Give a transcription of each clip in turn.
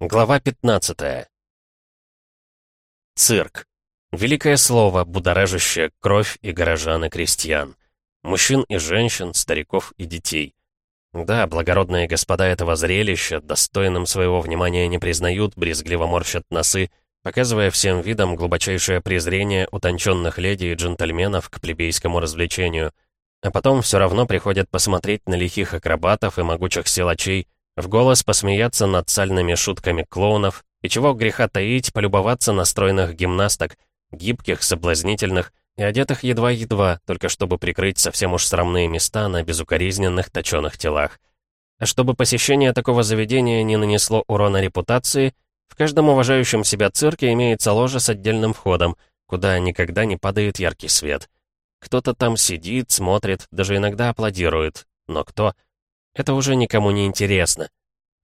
Глава 15. Цирк. Великое слово, будоражащее кровь и горожан и крестьян. Мужчин и женщин, стариков и детей. Да, благородные господа этого зрелища достойным своего внимания не признают, брезгливо морщат носы, показывая всем видом глубочайшее презрение утонченных леди и джентльменов к плебейскому развлечению. А потом все равно приходят посмотреть на лихих акробатов и могучих силачей, в голос посмеяться над сальными шутками клоунов, и чего греха таить, полюбоваться на стройных гимнасток, гибких, соблазнительных и одетых едва-едва, только чтобы прикрыть совсем уж срамные места на безукоризненных точёных телах. А чтобы посещение такого заведения не нанесло урона репутации, в каждом уважающем себя цирке имеется ложа с отдельным входом, куда никогда не падает яркий свет. Кто-то там сидит, смотрит, даже иногда аплодирует. Но кто? Это уже никому не интересно.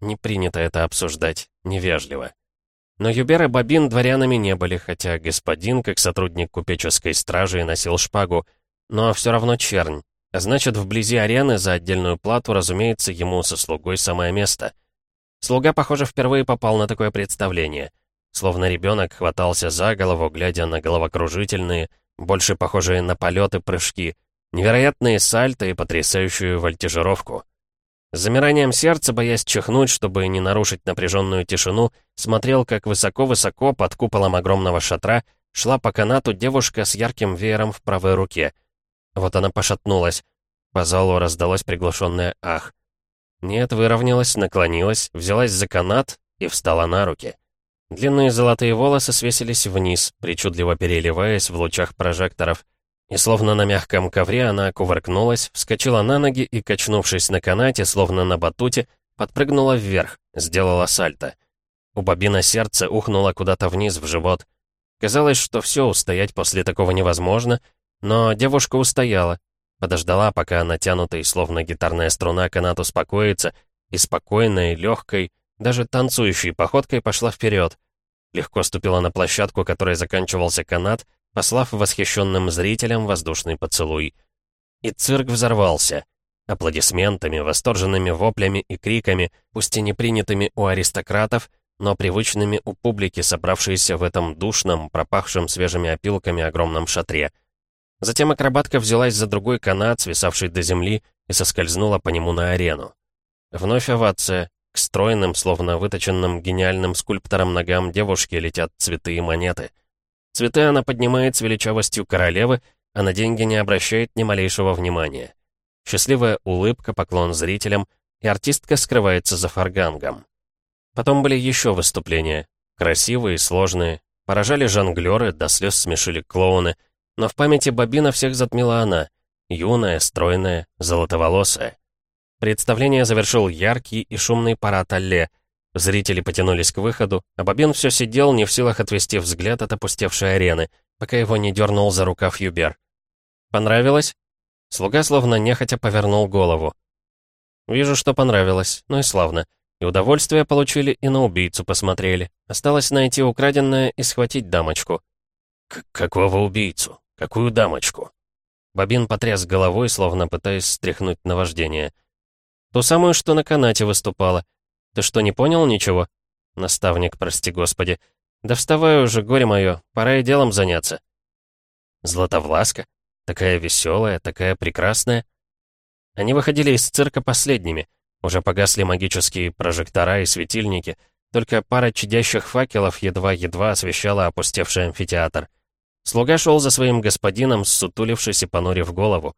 Не принято это обсуждать, невежливо. Но Юбер и Бабин дворянами не были, хотя господин, как сотрудник купеческой стражи, носил шпагу, но все равно чернь. Значит, вблизи арены за отдельную плату, разумеется, ему со слугой самое место. Слуга, похоже, впервые попал на такое представление. Словно ребенок хватался за голову, глядя на головокружительные, больше похожие на полеты прыжки, невероятные сальто и потрясающую вольтежировку. Замиранием сердца, боясь чихнуть, чтобы не нарушить напряженную тишину, смотрел, как высоко-высоко под куполом огромного шатра шла по канату девушка с ярким веером в правой руке. Вот она пошатнулась. По залу раздалось приглушенное «ах». Нет, выровнялась, наклонилась, взялась за канат и встала на руки. Длинные золотые волосы свесились вниз, причудливо переливаясь в лучах прожекторов. И словно на мягком ковре она кувыркнулась, вскочила на ноги и, качнувшись на канате, словно на батуте, подпрыгнула вверх, сделала сальто. У бобина сердце ухнуло куда-то вниз в живот. Казалось, что все устоять после такого невозможно, но девушка устояла, подождала, пока натянутый, словно гитарная струна, канат успокоится, и спокойной, легкой, даже танцующей походкой пошла вперед. Легко ступила на площадку, которой заканчивался канат, послав восхищенным зрителям воздушный поцелуй. И цирк взорвался. Аплодисментами, восторженными воплями и криками, пусть и не принятыми у аристократов, но привычными у публики, собравшейся в этом душном, пропахшем свежими опилками огромном шатре. Затем акробатка взялась за другой канат, свисавший до земли, и соскользнула по нему на арену. Вновь овация. К стройным, словно выточенным гениальным скульпторам ногам девушки летят цветы и монеты — Цветы она поднимает с величавостью королевы, а на деньги не обращает ни малейшего внимания. Счастливая улыбка, поклон зрителям, и артистка скрывается за фаргангом. Потом были еще выступления. Красивые, сложные. Поражали жонглеры, до слез смешили клоуны. Но в памяти Бобина всех затмила она. Юная, стройная, золотоволосая. Представление завершил яркий и шумный парад Алле — Зрители потянулись к выходу, а Бобин все сидел, не в силах отвести взгляд от опустевшей арены, пока его не дернул за рукав Юбер. «Понравилось?» Слуга словно нехотя повернул голову. «Вижу, что понравилось. Ну и славно. И удовольствие получили, и на убийцу посмотрели. Осталось найти украденное и схватить дамочку». К «Какого убийцу? Какую дамочку?» Бобин потряс головой, словно пытаясь стряхнуть наваждение. «Ту самую, что на канате выступала. Ты что, не понял ничего? Наставник, прости господи. Да вставай уже, горе мое, пора и делом заняться. Златовласка? Такая веселая, такая прекрасная. Они выходили из цирка последними. Уже погасли магические прожектора и светильники. Только пара чадящих факелов едва-едва освещала опустевший амфитеатр. Слуга шел за своим господином, ссутулившись и понурив голову.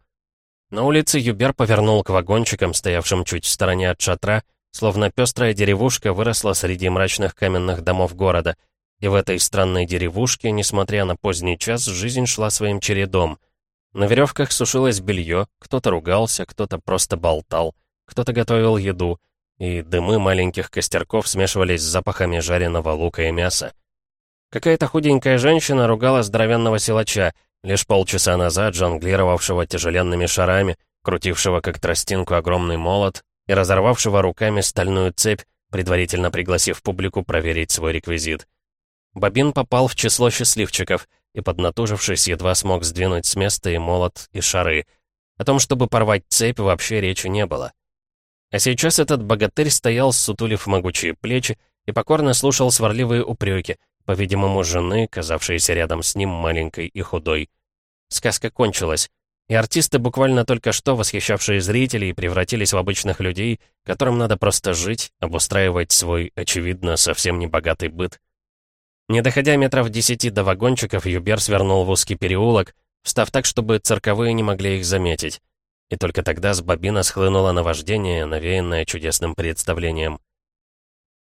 На улице Юбер повернул к вагончикам, стоявшим чуть в стороне от шатра, Словно пестрая деревушка выросла среди мрачных каменных домов города. И в этой странной деревушке, несмотря на поздний час, жизнь шла своим чередом. На веревках сушилось белье, кто-то ругался, кто-то просто болтал, кто-то готовил еду, и дымы маленьких костерков смешивались с запахами жареного лука и мяса. Какая-то худенькая женщина ругала здоровенного силача, лишь полчаса назад жонглировавшего тяжеленными шарами, крутившего как тростинку огромный молот, и разорвавшего руками стальную цепь, предварительно пригласив публику проверить свой реквизит. Бобин попал в число счастливчиков и, поднатужившись, едва смог сдвинуть с места и молот, и шары. О том, чтобы порвать цепь, вообще речи не было. А сейчас этот богатырь стоял, сутулив могучие плечи, и покорно слушал сварливые упреки, по-видимому, жены, казавшейся рядом с ним маленькой и худой. Сказка кончилась, и артисты, буквально только что восхищавшие зрителей, превратились в обычных людей, которым надо просто жить, обустраивать свой, очевидно, совсем небогатый быт. Не доходя метров десяти до вагончиков, Юбер свернул в узкий переулок, встав так, чтобы цирковые не могли их заметить. И только тогда с бобина схлынуло наваждение, навеянное чудесным представлением.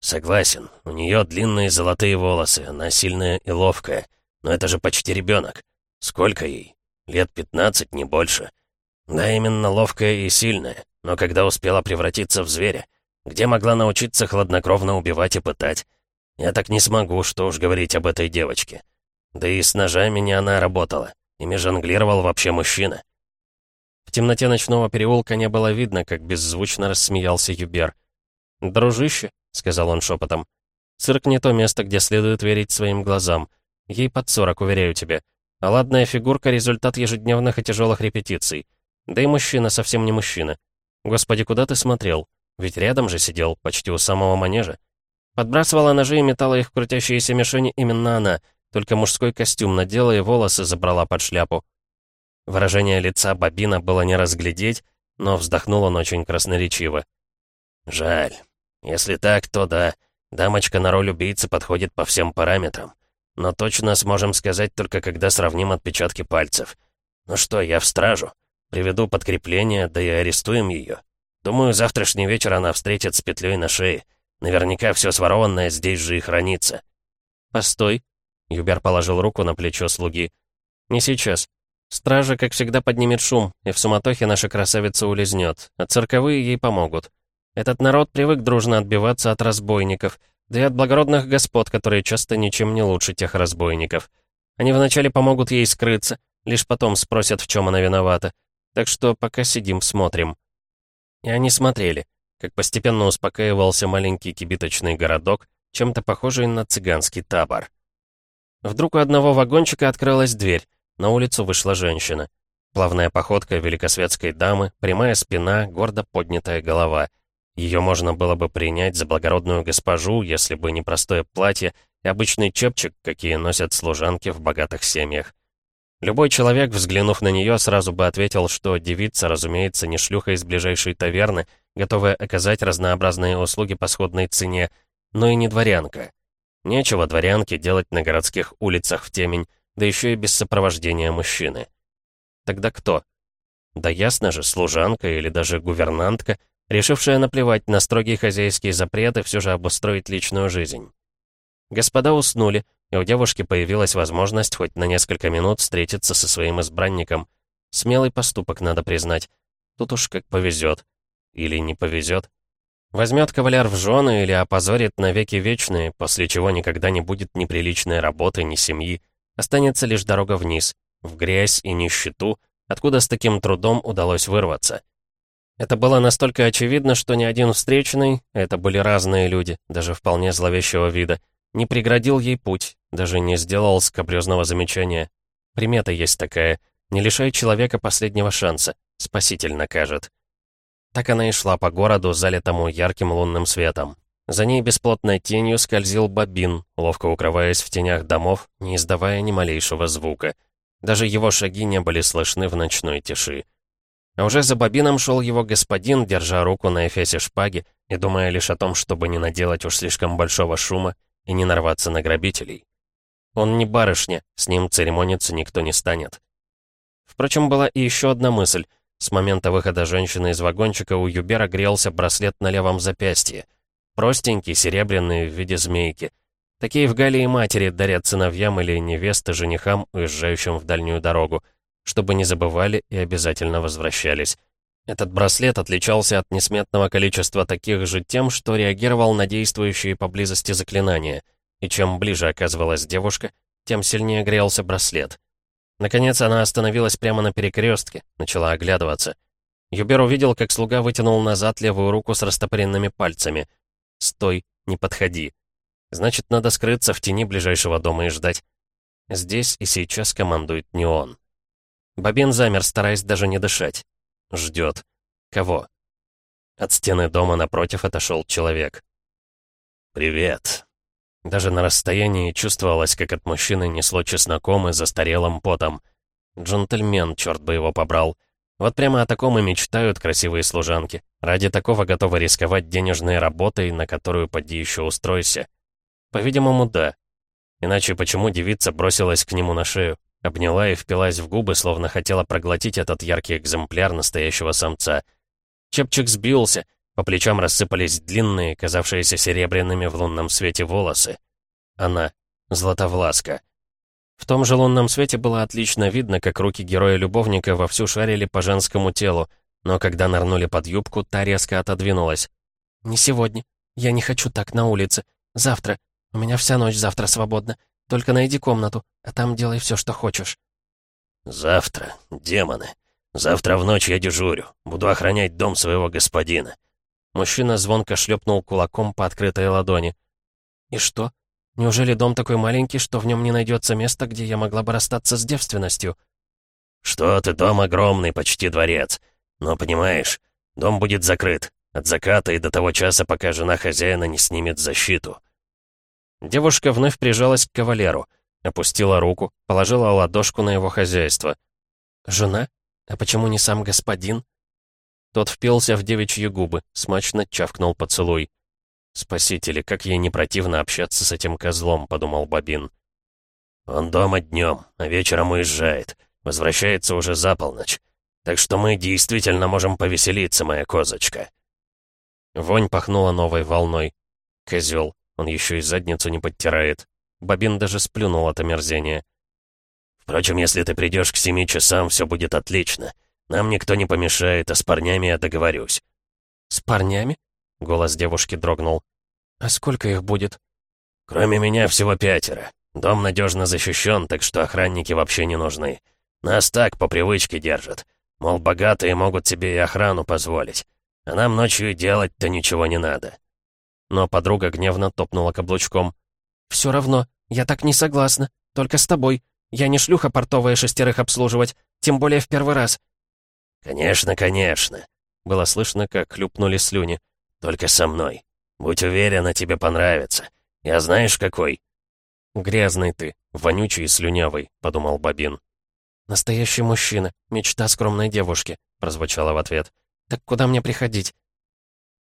«Согласен, у нее длинные золотые волосы, она сильная и ловкая, но это же почти ребенок. Сколько ей? Лет пятнадцать, не больше. Да, именно ловкая и сильная, но когда успела превратиться в зверя? Где могла научиться хладнокровно убивать и пытать? Я так не смогу, что уж говорить об этой девочке. Да и с ножами не она работала. Ими жонглировал вообще мужчина. В темноте ночного переулка не было видно, как беззвучно рассмеялся Юбер. «Дружище», — сказал он шепотом, — «цирк не то место, где следует верить своим глазам. Ей под сорок, уверяю тебе. А ладная фигурка — результат ежедневных и тяжелых репетиций. Да и мужчина совсем не мужчина. Господи, куда ты смотрел? Ведь рядом же сидел, почти у самого манежа. Подбрасывала ножи и метала их в крутящиеся мишени именно она, только мужской костюм надела и волосы забрала под шляпу. Выражение лица Бабина было не разглядеть, но вздохнул он очень красноречиво. «Жаль. Если так, то да, дамочка на роль убийцы подходит по всем параметрам. Но точно сможем сказать только когда сравним отпечатки пальцев. Ну что, я в стражу. Приведу подкрепление, да и арестуем ее. Думаю, завтрашний вечер она встретит с петлей на шее. Наверняка все сворованное здесь же и хранится. «Постой!» — Юбер положил руку на плечо слуги. «Не сейчас. Стража, как всегда, поднимет шум, и в суматохе наша красавица улизнет, а цирковые ей помогут. Этот народ привык дружно отбиваться от разбойников, да и от благородных господ, которые часто ничем не лучше тех разбойников. Они вначале помогут ей скрыться, лишь потом спросят, в чем она виновата. Так что пока сидим, смотрим». И они смотрели как постепенно успокаивался маленький кибиточный городок, чем-то похожий на цыганский табор. Вдруг у одного вагончика открылась дверь, на улицу вышла женщина. Плавная походка великосветской дамы, прямая спина, гордо поднятая голова. Ее можно было бы принять за благородную госпожу, если бы не простое платье и обычный чепчик, какие носят служанки в богатых семьях. Любой человек, взглянув на нее, сразу бы ответил, что девица, разумеется, не шлюха из ближайшей таверны, готовая оказать разнообразные услуги по сходной цене, но и не дворянка. Нечего дворянке делать на городских улицах в темень, да еще и без сопровождения мужчины. Тогда кто? Да ясно же, служанка или даже гувернантка, решившая наплевать на строгие хозяйские запреты, все же обустроить личную жизнь. Господа уснули, и у девушки появилась возможность хоть на несколько минут встретиться со своим избранником. Смелый поступок, надо признать. Тут уж как повезет. Или не повезет. Возьмет каваляр в жены или опозорит навеки вечные, после чего никогда не будет ни приличной работы, ни семьи. Останется лишь дорога вниз, в грязь и нищету, откуда с таким трудом удалось вырваться. Это было настолько очевидно, что ни один встречный, это были разные люди, даже вполне зловещего вида, не преградил ей путь, даже не сделал скобрёзного замечания. Примета есть такая. Не лишай человека последнего шанса. Спаситель накажет. Так она и шла по городу, залитому ярким лунным светом. За ней бесплотной тенью скользил бобин, ловко укрываясь в тенях домов, не издавая ни малейшего звука. Даже его шаги не были слышны в ночной тиши. А уже за бобином шел его господин, держа руку на эфесе шпаги и думая лишь о том, чтобы не наделать уж слишком большого шума и не нарваться на грабителей. Он не барышня, с ним церемониться никто не станет. Впрочем, была и еще одна мысль. С момента выхода женщины из вагончика у Юбера грелся браслет на левом запястье. Простенький, серебряный, в виде змейки. Такие в Галлии матери дарят сыновьям или невесты женихам, уезжающим в дальнюю дорогу, чтобы не забывали и обязательно возвращались. Этот браслет отличался от несметного количества таких же тем, что реагировал на действующие поблизости заклинания — и чем ближе оказывалась девушка, тем сильнее грелся браслет. Наконец она остановилась прямо на перекрестке, начала оглядываться. Юбер увидел, как слуга вытянул назад левую руку с растопыренными пальцами. «Стой, не подходи». Значит, надо скрыться в тени ближайшего дома и ждать. Здесь и сейчас командует не он. Бобин замер, стараясь даже не дышать. Ждет. Кого? От стены дома напротив отошел человек. привет». Даже на расстоянии чувствовалось, как от мужчины несло чесноком и застарелым потом. Джентльмен, черт бы его побрал. Вот прямо о таком и мечтают красивые служанки. Ради такого готовы рисковать денежной работой, на которую поди еще устройся. По-видимому, да. Иначе почему девица бросилась к нему на шею, обняла и впилась в губы, словно хотела проглотить этот яркий экземпляр настоящего самца. Чепчик сбился, по плечам рассыпались длинные, казавшиеся серебряными в лунном свете волосы. Она, Златовласка. В том же лунном свете было отлично видно, как руки героя-любовника вовсю шарили по женскому телу, но когда нырнули под юбку, та резко отодвинулась. «Не сегодня. Я не хочу так на улице. Завтра. У меня вся ночь завтра свободна. Только найди комнату, а там делай все, что хочешь». «Завтра, демоны. Завтра в ночь я дежурю. Буду охранять дом своего господина». Мужчина звонко шлепнул кулаком по открытой ладони. «И что? Неужели дом такой маленький, что в нем не найдется места, где я могла бы расстаться с девственностью?» «Что ты, дом огромный, почти дворец. Но, понимаешь, дом будет закрыт. От заката и до того часа, пока жена хозяина не снимет защиту». Девушка вновь прижалась к кавалеру, опустила руку, положила ладошку на его хозяйство. «Жена? А почему не сам господин?» Тот впился в девичьи губы, смачно чавкнул поцелуй. «Спасители, как ей не противно общаться с этим козлом», — подумал Бабин. «Он дома днем, а вечером уезжает. Возвращается уже за полночь. Так что мы действительно можем повеселиться, моя козочка». Вонь пахнула новой волной. Козел, он еще и задницу не подтирает. Бабин даже сплюнул от омерзения. «Впрочем, если ты придешь к семи часам, все будет отлично. Нам никто не помешает, а с парнями я договорюсь». «С парнями?» — голос девушки дрогнул. «А сколько их будет?» «Кроме меня всего пятеро. Дом надежно защищен, так что охранники вообще не нужны. Нас так по привычке держат. Мол, богатые могут себе и охрану позволить. А нам ночью делать-то ничего не надо». Но подруга гневно топнула каблучком. «Все равно, я так не согласна. Только с тобой. Я не шлюха портовая шестерых обслуживать, тем более в первый раз. «Конечно, конечно!» Было слышно, как хлюпнули слюни. «Только со мной. Будь уверена, тебе понравится. Я знаешь, какой?» «Грязный ты, вонючий и слюнявый», — подумал Бабин. «Настоящий мужчина, мечта скромной девушки», — прозвучало в ответ. «Так куда мне приходить?»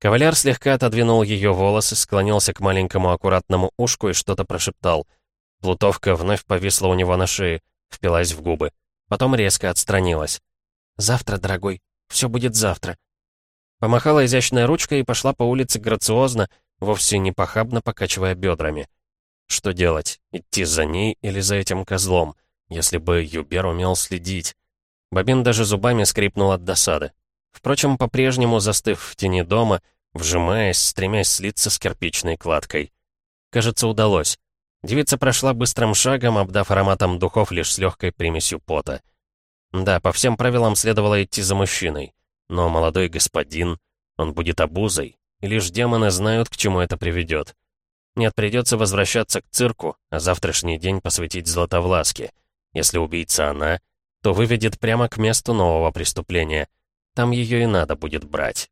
Кавалер слегка отодвинул ее волосы, склонился к маленькому аккуратному ушку и что-то прошептал. Плутовка вновь повисла у него на шее, впилась в губы. Потом резко отстранилась. «Завтра, дорогой. Все будет завтра». Помахала изящной ручкой и пошла по улице грациозно, вовсе не похабно покачивая бедрами. Что делать? Идти за ней или за этим козлом? Если бы Юбер умел следить. Бобин даже зубами скрипнул от досады. Впрочем, по-прежнему застыв в тени дома, вжимаясь, стремясь слиться с кирпичной кладкой. Кажется, удалось. Девица прошла быстрым шагом, обдав ароматом духов лишь с легкой примесью пота. Да, по всем правилам следовало идти за мужчиной. Но молодой господин, он будет обузой, и лишь демоны знают, к чему это приведет. Нет, придется возвращаться к цирку, а завтрашний день посвятить Златовласке. Если убийца она, то выведет прямо к месту нового преступления. Там ее и надо будет брать.